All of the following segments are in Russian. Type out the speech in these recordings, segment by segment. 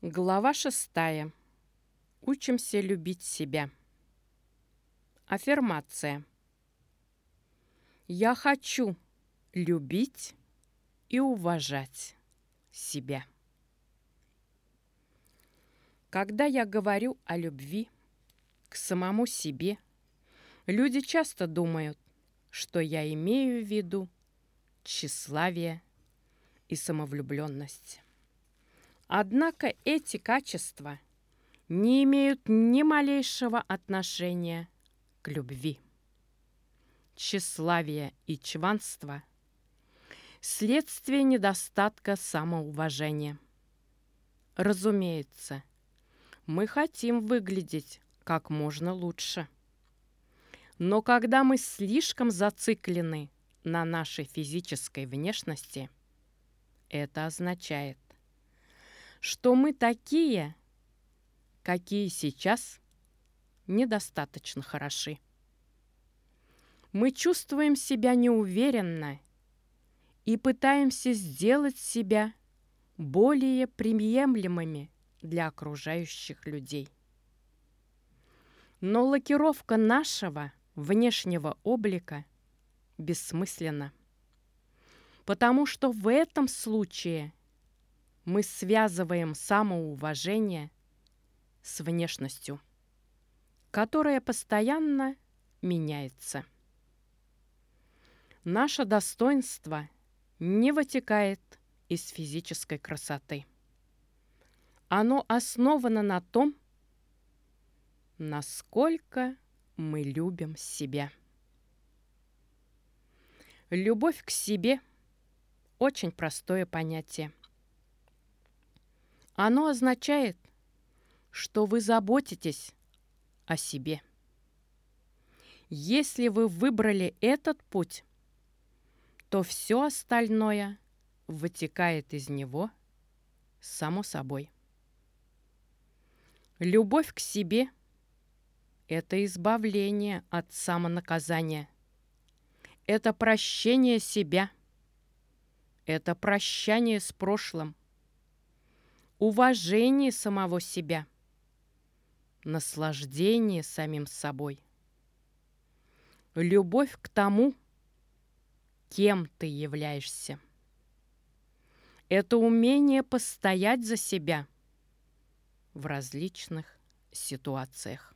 Глава шестая. Учимся любить себя. Аффирмация. Я хочу любить и уважать себя. Когда я говорю о любви к самому себе, люди часто думают, что я имею в виду тщеславие и самовлюбленность. Однако эти качества не имеют ни малейшего отношения к любви. Тщеславие и чванство – следствие недостатка самоуважения. Разумеется, мы хотим выглядеть как можно лучше. Но когда мы слишком зациклены на нашей физической внешности, это означает, что мы такие, какие сейчас, недостаточно хороши. Мы чувствуем себя неуверенно и пытаемся сделать себя более приемлемыми для окружающих людей. Но лакировка нашего внешнего облика бессмысленна, потому что в этом случае мы связываем самоуважение с внешностью, которая постоянно меняется. Наше достоинство не вытекает из физической красоты. Оно основано на том, насколько мы любим себя. Любовь к себе – очень простое понятие. Оно означает, что вы заботитесь о себе. Если вы выбрали этот путь, то все остальное вытекает из него само собой. Любовь к себе – это избавление от самонаказания. Это прощение себя. Это прощание с прошлым уважение самого себя, наслаждение самим собой, любовь к тому, кем ты являешься. Это умение постоять за себя в различных ситуациях.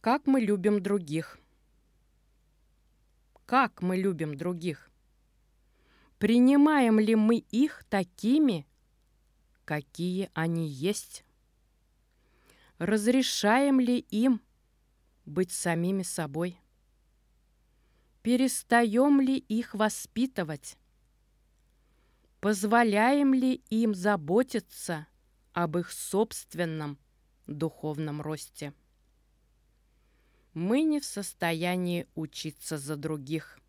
Как мы любим других? Как мы любим других? Принимаем ли мы их такими, какие они есть? Разрешаем ли им быть самими собой? Перестаем ли их воспитывать? Позволяем ли им заботиться об их собственном духовном росте? Мы не в состоянии учиться за других.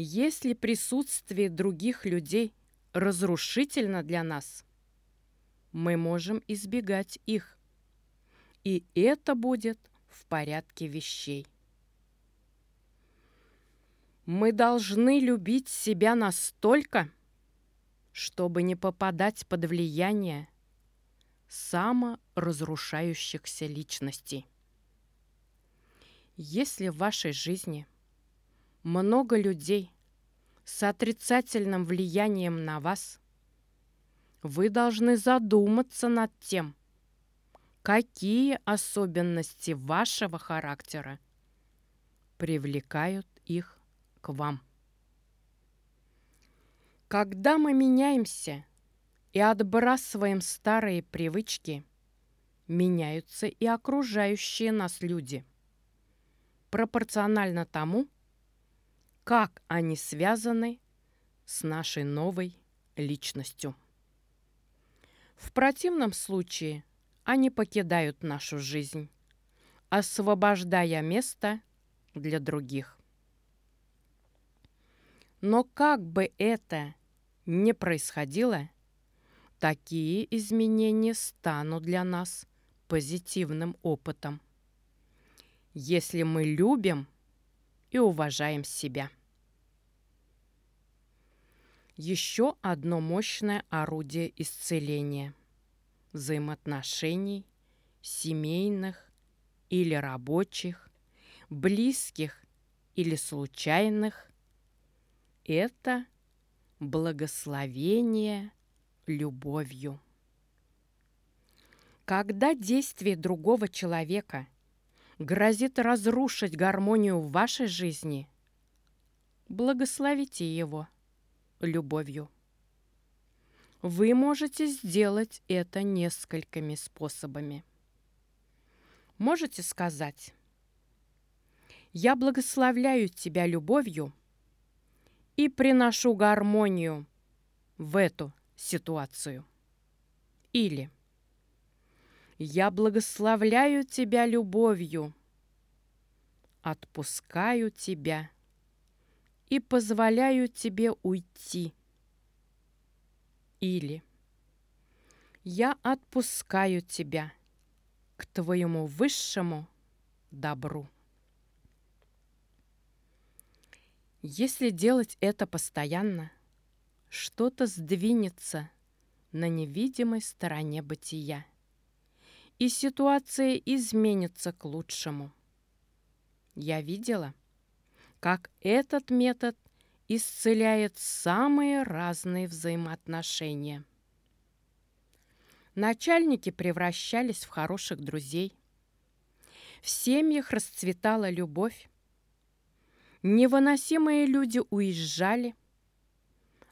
Если присутствие других людей разрушительно для нас, мы можем избегать их. И это будет в порядке вещей. Мы должны любить себя настолько, чтобы не попадать под влияние саморазрушающихся личностей. Если в вашей жизни – много людей с отрицательным влиянием на вас, вы должны задуматься над тем, какие особенности вашего характера привлекают их к вам. Когда мы меняемся и отбрасываем старые привычки, меняются и окружающие нас люди. Пропорционально тому, как они связаны с нашей новой личностью. В противном случае они покидают нашу жизнь, освобождая место для других. Но как бы это ни происходило, такие изменения станут для нас позитивным опытом, если мы любим и уважаем себя. Еще одно мощное орудие исцеления взаимоотношений, семейных или рабочих, близких или случайных – это благословение любовью. Когда действие другого человека грозит разрушить гармонию в вашей жизни, благословите его любовью. Вы можете сделать это несколькими способами. Можете сказать «Я благословляю тебя любовью и приношу гармонию в эту ситуацию». Или я благословляю тебя любовью, отпускаю тебя и позволяю тебе уйти. Или я отпускаю тебя к твоему высшему добру. Если делать это постоянно, что-то сдвинется на невидимой стороне бытия – и ситуация изменится к лучшему. Я видела, как этот метод исцеляет самые разные взаимоотношения. Начальники превращались в хороших друзей. В семьях расцветала любовь. Невыносимые люди уезжали,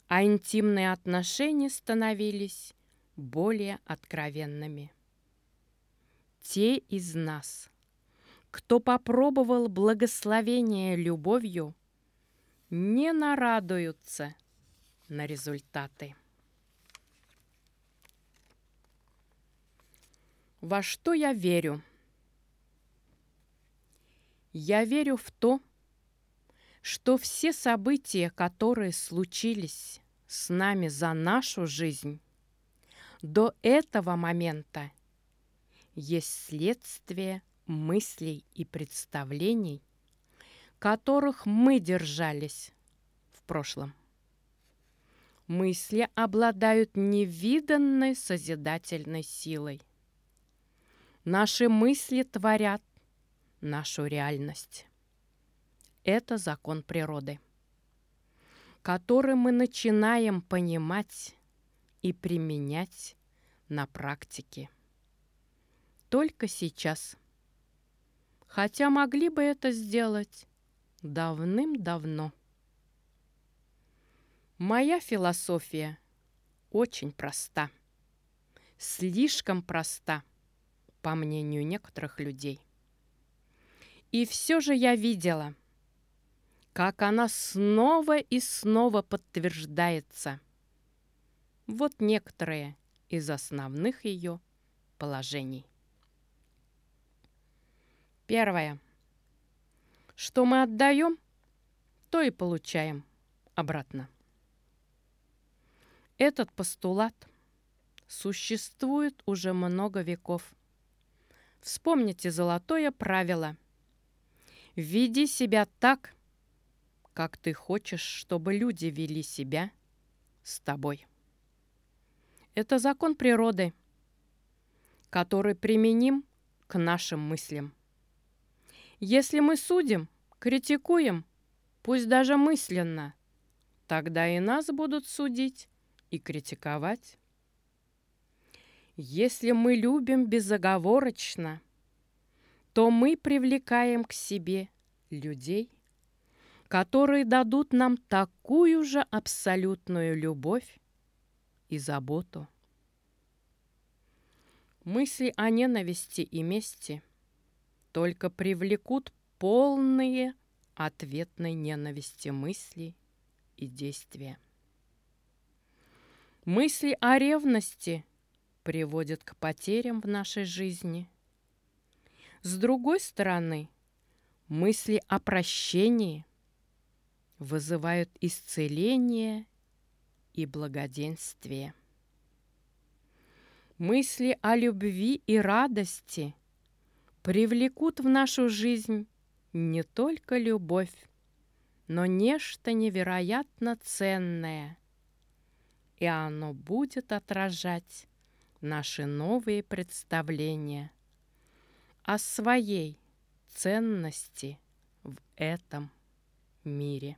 а интимные отношения становились более откровенными те из нас, кто попробовал благословение любовью, не нарадуются на результаты. Во что я верю? Я верю в то, что все события, которые случились с нами за нашу жизнь, до этого момента есть следствие мыслей и представлений, которых мы держались в прошлом. Мысли обладают невиданной созидательной силой. Наши мысли творят нашу реальность. Это закон природы, который мы начинаем понимать и применять на практике только сейчас. Хотя могли бы это сделать давным-давно. Моя философия очень проста. Слишком проста, по мнению некоторых людей. И все же я видела, как она снова и снова подтверждается. Вот некоторые из основных ее положений. Первое. Что мы отдаем, то и получаем обратно. Этот постулат существует уже много веков. Вспомните золотое правило. Веди себя так, как ты хочешь, чтобы люди вели себя с тобой. Это закон природы, который применим к нашим мыслям. Если мы судим, критикуем, пусть даже мысленно, тогда и нас будут судить и критиковать. Если мы любим безоговорочно, то мы привлекаем к себе людей, которые дадут нам такую же абсолютную любовь и заботу. Мысли о ненависти и мести только привлекут полные ответной ненависти мысли и действия. Мысли о ревности приводят к потерям в нашей жизни. С другой стороны, мысли о прощении вызывают исцеление и благоденствие. Мысли о любви и радости – привлекут в нашу жизнь не только любовь, но нечто невероятно ценное и оно будет отражать наши новые представления о своей ценности в этом мире.